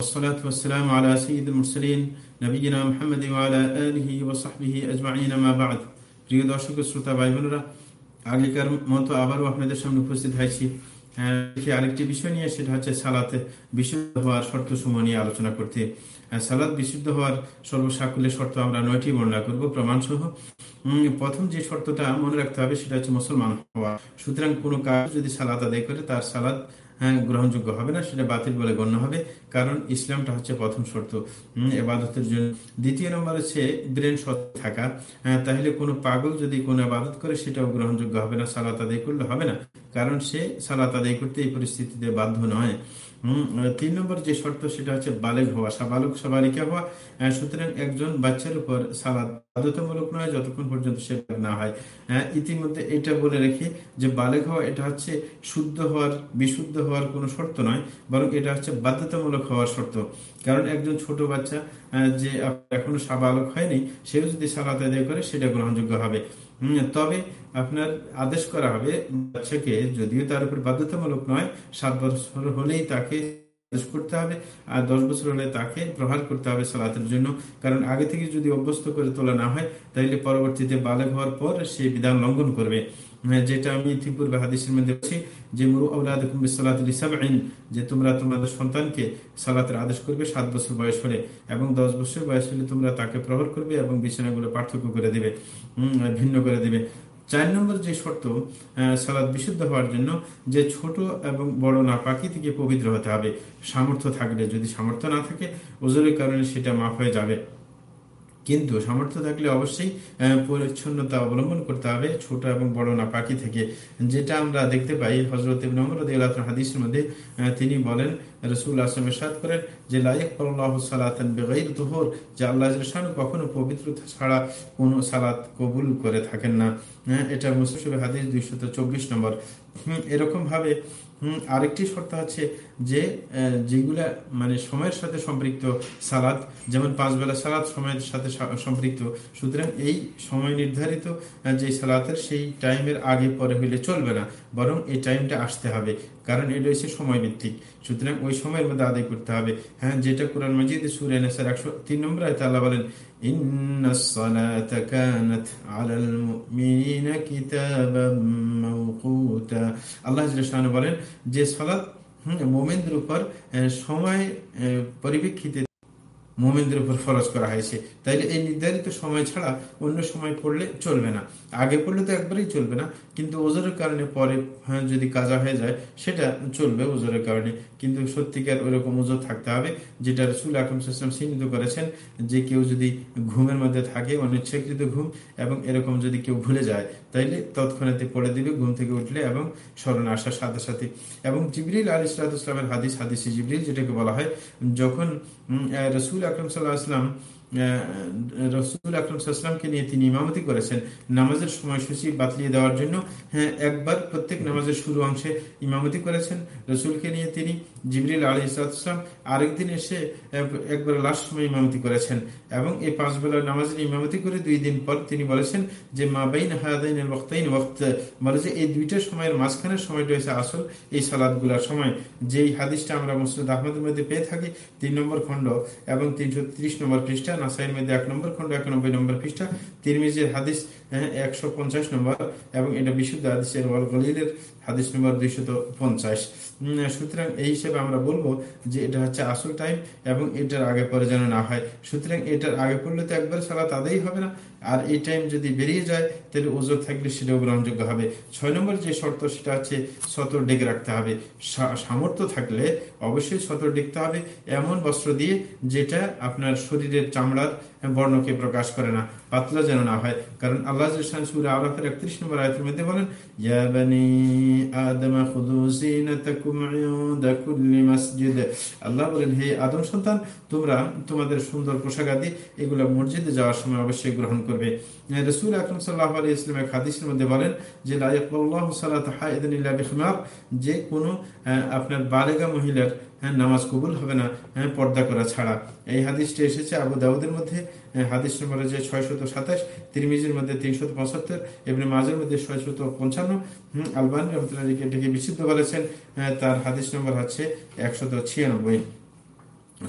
والصلاة والسلام على سيد المرسلين نبينا محمد وعلى آله وصحبه أجمعين ما بعد প্রিয় দর্শক শ্রোতা ভাই বোনেরা আগেকার মতো আবারও আপনাদের সামনে উপস্থিত হয়েছি আরেকটি বিষয় নিয়ে সেটা হচ্ছে সালাতে বিশুদ্ধ হওয়ার শর্ত সময় নিয়ে আলোচনা করতে সালাদ বিশুদ্ধ হওয়ার সর্বসাকুল্যের শর্ত আমরা নয়টি বর্ণনা করব প্রমাণ সহ প্রথম যে শর্তটা মনে রাখতে হবে সেটা হচ্ছে মুসলমান হওয়া সুতরাং কোনো কাজ যদি সালাদ আদায় করে তার সালাদ হ্যাঁ গ্রহণযোগ্য হবে না সেটা বাতিল বলে গণ্য হবে কারণ ইসলামটা হচ্ছে প্রথম শর্ত। এবাদতের জন্য। দ্বিতীয় নম্বর হচ্ছে ব্রেন সৎ থাকা। হ্যাঁ, তাহলে কোনো পাগল যদি কোনো আবাদত করে সেটাও গ্রহণযোগ্য হবে না সালাত আদায় করলে হবে না। কারণ সে সালাত আদায় করতে এই পরিস্থিতিতে বাধ্য নয়। তিন নম্বর যে শর্ত সেটা হচ্ছে বালেক হওয়া। হওয়া। সুতরাং একজন বাচ্চার উপর সালাদ বাধ্যতামূলক নয় যতক্ষণ পর্যন্ত সে না হয়। ইতিমধ্যে এটা বলে রেখে যে বালেক হওয়া এটা হচ্ছে শুদ্ধ হওয়ার বিশুদ্ধ হওয়ার কোনো শর্ত নয় বরং এটা হচ্ছে বাধ্যতামূলক হওয়ার শর্ত। কারণ একজন ছোট বাচ্চা যে এখনও সাবালক হয়নি, সেও যদি সালাত আদায় করে, সেটা গ্রহণযোগ্য হবে। তবে আপনার আদেশ করা হবে, বাচ্চাকে যদিও তার উপর বাধ্যতামূলক নয়, সাত বছর হলেই তাকে করতে হবে, আর দশ বছর হলে তাকে প্রহার করতে হবে সালাতের জন্য। কারণ আগে থেকে যদি অভ্যস্ত করে তোলা না হয়, তাহলে পরবর্তীতে বালক হওয়ার পর সে বিধান লঙ্ঘন করবে। যেটা আমি ইতিপূর্বে হাদিসের মধ্যে বলছি যে, মুরু আউলাদিন যে তোমরা তোমাদের সন্তানকে সালাতের আদেশ করবে সাত বছর বয়স হলে, এবং দশ বছর বয়স হলে তোমরা তাকে প্রহর করবে এবং বিছানাগুলো পার্থক্য করে দেবে। ভিন্ন করে দেবে। চার নম্বর যে শর্ত সালাদ বিশুদ্ধ হওয়ার জন্য যে ছোট এবং বড় না পাখি থেকে পবিত্র হতে হবে। সামর্থ্য থাকলে যদি সামর্থ্য না থাকে, ওজনের কারণে সেটা মাফ হয়ে যাবে। কিন্তু সামর্থ্য থাকলে অবশ্যই পরিচ্ছন্নতা অবলম্বন করতে হবে ছোট এবং বড় না পাখি থেকে। যেটা আমরা দেখতে পাই হজরত হাদিসের মধ্যে তিনি বলেন রসুল আসলাম সাদ করেন যে লাইক সালাতান বেগাইর তোহর। যে আল্লাহ কখনো পবিত্রতা ছাড়া কোনো সালাত কবুল করে থাকেন না। এটা মুসলিম হাদিস দুইশত চব্বিশ নম্বর। এরকম আরেকটি শর্ত হচ্ছে যে যেগুলা মানে সময়ের সাথে সম্পৃক্ত সালাদ, যেমন পাঁচ বেলা সালাদ সময়ের সাথে সম্পৃক্ত। সুতরাং এই সময় নির্ধারিত যে সালাতের, সেই টাইমের আগে পরে হইলে চলবে না, বরং এই টাইমটা আসতে হবে। কারণ এটা হচ্ছে সময় ভিত্তিক সুতরাং ওই সময়ের মধ্যে আদায় করতে হবে। হ্যাঁ যেটা কোরআন মজিদ সুরে নেসার একশো তিন নম্বর আয়তা আল্লাহ বলেন আল্লাহ বলেন, যে সলাৎ মোমেনদের উপর সময় পরিপ্রেক্ষিতে মোমেনদের উপর ফরজ করা হয়েছে। তাইলে এই নির্ধারিত সময় ছাড়া অন্য সময় পড়লে চলবে না। আগে পড়লে তো একবারেই চলবে না কিন্তু ওজোরের কারণে পরে হ্যাঁ, যদি কাজা হয়ে যায় সেটা চলবে ওজোরের কারণে। কিন্তু সত্যিকার ওইরকম ওজোর থাকতে হবে যেটা রসুল আকরম সাল্লাম চিহ্নিত করেছেন যে কেউ যদি ঘুমের মধ্যে থাকে অনিচ্ছাকৃত ঘুম এবং এরকম যদি কেউ ভুলে যায় তাইলে তৎক্ষণাতে পড়ে দিবে, ঘুম থেকে উঠলে এবং স্মরণ আসার সাথে সাথে। এবং জিবরিল আলী সালাতামের হাদিস হাদিস জিবরিল যেটাকে বলা হয়, যখন রসুল আকরম সাল্লাহ আসলাম রসুল আকরমকে নিয়ে তিনি ইমামতি করেছেন, নামাজের সময়সূচি বাতলিয়ে দেওয়ার জন্য হ্যাঁ একবার প্রত্যেক নামাজের শুরু অংশে ইমামতি করেছেন। রসুলকে নিয়ে তিনি জিবরিল আলী ইসলাম আরেকদিন এসে একবার লাস্ট সময় ইমামতি করেছেন এবং এই পাঁচ বেলার নামাজের ইমামতি করে দুই দিন পর তিনি বলেছেন যে মাবাইন হায়াদাইন বক্তাইন বক্ত বলে যে, এই দুইটা সময়ের মাঝখানের সময়টা হয়েছে আসল এই সালাদগুলার সময়। যেই হাদিসটা আমরা মুসলিদ আহমদের মধ্যে পেয়ে থাকি, তিন নম্বর খণ্ড এবং তিনশো নম্বর খ্রিস্টান হ্যাঁ, পঞ্চাশ নম্বর এবং এটা হাদিস নম্বর পঞ্চাশ। সুতরাং এই হিসেবে আমরা বলব যে এটা হচ্ছে আসল টাইম এবং এটার আগে পরে যেন না হয়। সুতরাং এটার আগে পড়লে তো একবার সালাত তাদেরই হবে না আর এই টাইম যদি বেরিয়ে যায়, তাহলে ওজোর থাকলে সেটাও গ্রহণযোগ্য হবে। ছয় নম্বর যে শর্ত, সেটা হচ্ছে সতর ডেকে রাখতে হবে। সামর্থ্য থাকলে অবশ্যই সতর ডেকতে হবে। এমন বস্ত্র দিয়ে যেটা আপনার শরীরের চামড়ার বর্ণকে প্রকাশ করে না, পাতলা যেন না হয়। কারণ আল্লাহ আল্লাহের একত্রিশ নম্বর আয়তের মধ্যে বলেন আল্লাহ বলেন, হে আদম সন্তান, তোমরা তোমাদের সুন্দর পোশাক আদি এগুলো মসজিদে যাওয়ার সময় অবশ্যই গ্রহণ করবে। রসুল আকরম সাল্লাহ আলী হাদিসের মধ্যে বলেন যে যে কোনো আপনার বালেগা মহিলার হ্যাঁ নামাজ কবুল হবে না হ্যাঁ পর্দা করা ছাড়া। এই হাদিসটি এসেছে আবু দাউদের মধ্যে হাদিস নম্বর যে ছয়শত সাতাশ, তিরমিজের মধ্যে তিনশত পঁচাত্তর এবং মাঝের মধ্যে ছয়শত পঞ্চান্ন। আলবান রহমতুল্লাহ এটাকে বলেছেন তার হাদিস নম্বর হচ্ছে একশত ছিয়ানব্বই।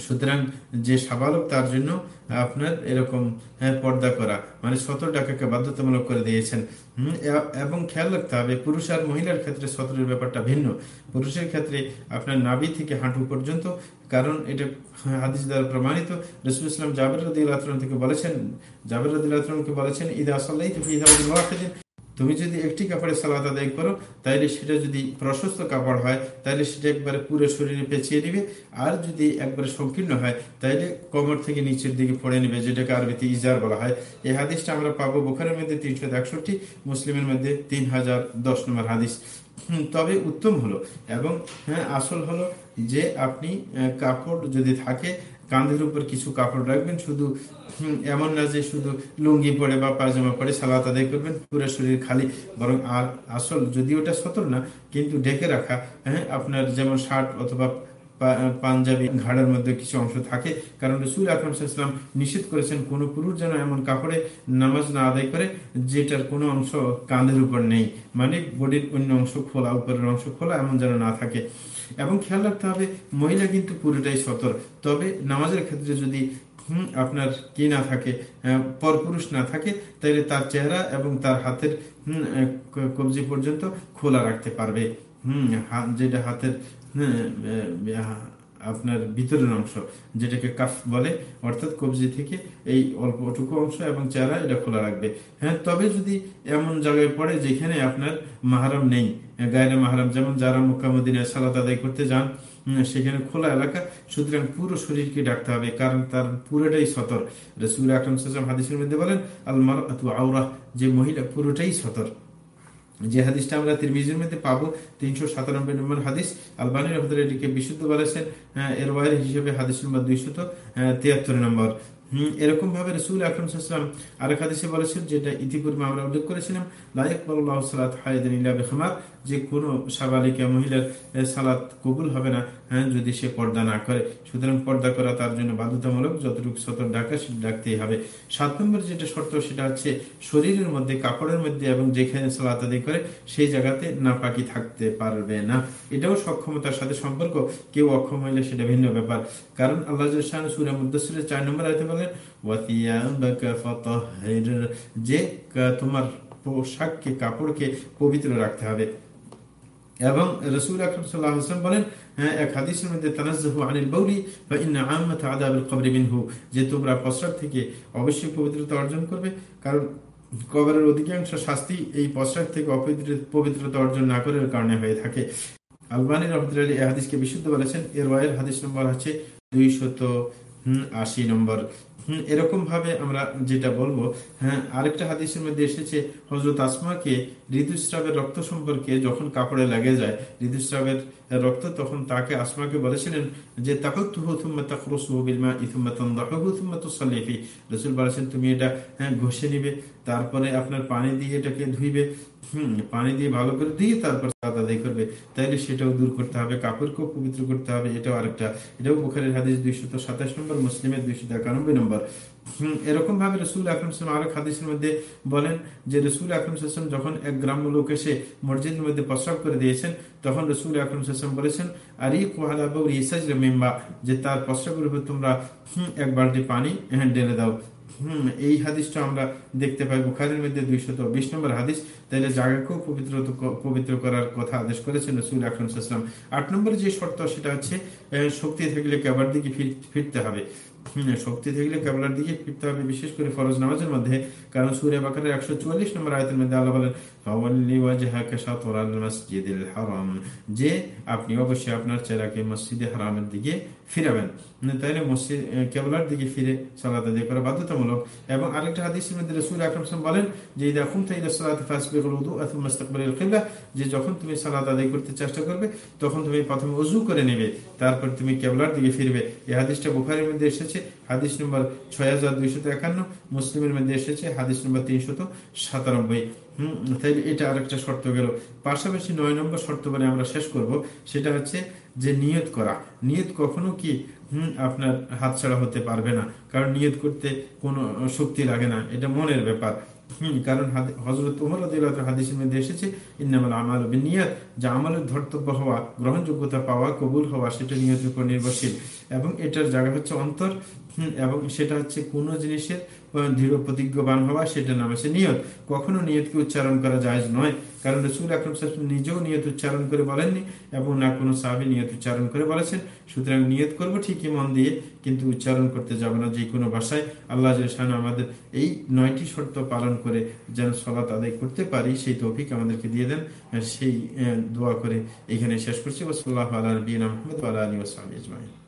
সুতরাং যে সাবালক তার জন্য আপনার এরকম হ্যাঁ, পর্দা করা। মানে সতর টাকাকে বাধ্যতামূলক করে দিয়েছেন। এবং খেয়াল রাখতে হবে পুরুষ আর মহিলার ক্ষেত্রে সতরের ব্যাপারটা ভিন্ন। পুরুষের ক্ষেত্রে আপনার নাবি থেকে হাঁটু পর্যন্ত কারণ এটা হাদিস দ্বারা প্রমাণিত। রসুল ইসলাম জাবের রদিল থেকে বলেছেন জাবের রদিল বলেছেন ঈদ আসাল্লাহ তুমি যদি একটি কাপড়ে সালাদ আদায় করো, তাইলে সেটা যদি প্রশস্ত কাপড় হয় তাহলে সেটা একবারে পুরো শরীরে পেঁচিয়ে নিবে। আর যদি একবারে সংকীর্ণ হয় তাহলে কমর থেকে নিচের দিকে পড়ে নেবে, যেটাকে আরবিতে ইজার বলা হয়। এই হাদিসটা আমরা পাবো বোখারের মধ্যে তিনশো একষট্টি, মুসলিমের মধ্যে তিন হাজার দশ নম্বর হাদিস। তবে উত্তম হলো এবং হ্যাঁ আসল হলো যে আপনি কাপড় যদি থাকে কাঁধের উপর কিছু কাপড় রাখবেন, শুধু এমন না যে শুধু লুঙ্গি পরে বা পায়জামা পরে সালাত আদায় করবেন, পুরো শরীর খালি, বরং আসল, যদি ওটা সতর না, কিন্তু ঢেকে রাখা হ্যাঁ আপনার যেমন শার্ট অথবা পাঞ্জাবি ঘাড়ের মধ্যে কিছু অংশ থাকে। কারণ রসুল আকরমসাল্লাম নিষেধ করেছেন, কোন পুরুষ যেন এমন কাপড়ে নামাজ না আদায় করে যেটার কোনো অংশ কাঁধের উপর নেই। মানে বডির অন্য অংশ খোলা, উপরের অংশ খোলা, এমন যেন না থাকে। এবং খেয়াল রাখতে হবে, মহিলা কিন্তু পুরোটাই সতর। তবে নামাজের ক্ষেত্রে যদি আপনার কি না থাকে পরপুরুষ না থাকে, তাহলে তার চেহারা এবং তার হাতের কবজি পর্যন্ত খোলা রাখতে পারবে। হম যেটা হাতের আপনার ভিতরের অংশ, যেটাকে কাফ বলে, অর্থাৎ কবজি থেকে এই অল্পটুকু অংশ এবং চেহারা এটা খোলা রাখবে। হ্যাঁ তবে যদি এমন জায়গায় পড়ে যেখানে আপনার মাহারাম নেই গায়ের মাহারাম, যেমন যারা মোকামদিনে সালাত আদায় করতে যান সেখানে খোলা এলাকা, সুতরাং পুরো শরীরকে ডাকতে হবে, কারণ তার পুরোটাই সতর। রসুল আকরম সাজাম হাদিসের মধ্যে বলেন আলমার আউরাহ যে মহিলা পুরোটাই সতর। যে হাদিসটা আমরা তিরমিজির মধ্যে পাবো, তিনশো সাতানব্বই নম্বর হাদিস। আলবানী রহমতুল এটিকে বিশুদ্ধ বলেছেন এর ওয়ার হিসেবে হাদিস নম্বর দুইশত তিয়াত্তর নম্বর। এরকম ভাবে রসুল আকরম সাল্লাম আরেক হাদিসে বলেছেন, যেটা ইতিপূর্বে আমরা উল্লেখ করেছিলাম লাইক সালাত হায়দিন বেখমার। যে কোনো সাবালিকা মহিলার সালাত কবুল হবে না হ্যাঁ যদি সে পর্দা না করে। সুতরাং পর্দা করা তার জন্য বাধ্যতামূলক, যতটুকু সতর ডাকা সেটা ডাকতেই হবে। সাত নম্বর যেটা শর্ত, সেটা হচ্ছে শরীরের মধ্যে, কাপড়ের মধ্যে এবং যেখানে সালাত আদায় করে, সেই জায়গাতে না পাকি থাকতে পারবে না। এটাও সক্ষমতার সাথে সম্পর্ক, কেউ অক্ষম হইলে সেটা ভিন্ন ব্যাপার। কারণ আল্লাহ সুরা মুদাসিরের চার নম্বর আয়তে বলেন যে তোমার পোশাককে, কাপড়কে পবিত্র রাখতে হবে। এবং রসুল আকরম সাল্লাম বলেন হ্যাঁ, এক হাদিসের মধ্যে তানাজ্জাহু আনিল বাউলি বা ইন্না আহমদ আদাবুল কবরি মিনহু যে তোমরা প্রস্রাব থেকে অবশ্যই পবিত্রতা অর্জন করবে কারণ কবরের অধিকাংশ শাস্তি এই প্রস্রাব থেকে পবিত্রতা অর্জন না করার কারণে হয়ে থাকে। আলবানী রহমতুল্লাহ এই হাদিসকে বিশুদ্ধ বলেছেন। এর ওয়াইয়ের হাদিস নম্বর হচ্ছে দুইশত আশি নম্বর। এরকম ভাবে আমরা যেটা বলব হ্যাঁ আরেকটা হাদিসের মধ্যে এসেছে হজরত আসমাকে ঋতুস্রাবের রক্ত সম্পর্কে যখন কাপড়ে লাগে যায় ঋতুস্রাবের রক্ত তখন তাকে আসমাকে বলেছিলেন যে রসুল বলেছেন, তুমি এটা হ্যাঁ ঘষে নিবে, তারপরে আপনার পানি দিয়ে এটাকে ধুইবে পানি দিয়ে ভালো করে দিয়ে তারপর আদায় করবে। তাইলে সেটাও দূর করতে হবে, কাপড়কেও পবিত্র করতে হবে। এটাও আরেকটা, এটাও বুখারের হাদিস দুইশত সাতাশ নম্বর, মুসলিমের দুইশত একানব্বই নম্বর। এরকম ভাবে রসুল আকরম আরেক হাদিসের মধ্যে বলেন যে রসুল আকরম সাল্লাম যখন এক গ্রাম্য লোক এসে মসজিদের মধ্যে প্রস্রাব করে দিয়েছেন, তখন রসুল আকরম সাল্লাম বলেছেন আর মেম্বা যে তার প্রস্রাবের উপর তোমরা এক বালতি পানি ঢেলে দাও। হম, এই হাদিসটা আমরা দেখতে পাই বুখারের মধ্যে দুইশত বিশ নম্বর হাদিস। তাহলে জায়গাকেও পবিত্র পবিত্র করার কথা আদেশ করেছেন রসুল আকরম আট নম্বর যে শর্ত সেটা হচ্ছে শক্তি থাকলে কেবার দিকে ফিরতে হবে। শক্তি থাকলে কেবলার দিকে ফিরতে হবে, বিশেষ করে ফরজ নামাজের মধ্যে, কারণ সুরে বাকারের একশো চুয়াল্লিশ নম্বর আয়তের মধ্যে আল্লাহ বলেন যে আপনি অবশ্যই আপনার চেরাকে মসজিদে হারামের দিকে ফিরাবেন। তাইলে মসজিদ, কেবলার দিকে ফিরে সালাদ আদায় করা বাধ্যতামূলক। এবং আরেকটা হাদিসের মধ্যে রসুল আকরম বলেন যে দেখুন যে যখন তুমি সালাদ আদায় করতে চেষ্টা করবে, তখন তুমি প্রথমে উজু করে নেবে, তারপর তুমি কেবলার দিকে ফিরবে। এই হাদিসটা বুখারের মধ্যে এসেছে। হাদিস নম্বর ছয় মুসলিমের মধ্যে এসেছে, হাদিস নম্বর তিনশত সাতানব্বই। হম, তাইলে এটা আরেকটা শর্ত গেল। পাশাপাশি নয় নম্বর শর্ত বলে আমরা শেষ করব, সেটা হচ্ছে যে নিয়ত করা। নিয়ত কখনো কি, হম, আপনার হাত ছাড়া হতে পারবে না, কারণ নিয়ত করতে কোনো শক্তি লাগে না, এটা মনের ব্যাপার। কারণ হজরত হাদিসের মধ্যে এসেছে, ইন্নামাল আমাল বিনিয়াত যা আমলের ধর্তব্য হওয়া, গ্রহণযোগ্যতা পাওয়া, কবুল হওয়া, সেটা নিয়তের উপর নির্ভরশীল। এবং এটার জায়গা হচ্ছে অন্তর এবং সেটা হচ্ছে কোনো জিনিসের দৃঢ় প্রতিজ্ঞবান হওয়া সেটা নাম আছে নিয়ত। কখনো নিয়তকে উচ্চারণ করা যায় নয়, কারণ রসুল আকরম সাহেব নিজেও নিয়ত উচ্চারণ করে বলেননি এবং না কোনো সাহাবি নিয়ত উচ্চারণ করে বলেছেন। সুতরাং নিয়ত করব ঠিকই মন দিয়ে, কিন্তু উচ্চারণ করতে যাবে না যে কোনো ভাষায়। আল্লাহ জাহান আমাদের এই নয়টি শর্ত পালন করে যেন সলাত আদায় করতে পারি, সেই তৌফিক আমাদেরকে দিয়ে দেন। সেই দোয়া করে এখানে শেষ করছি। ওসল্লাহ আল্লাহ নবীন আহমদ আলী ওসাল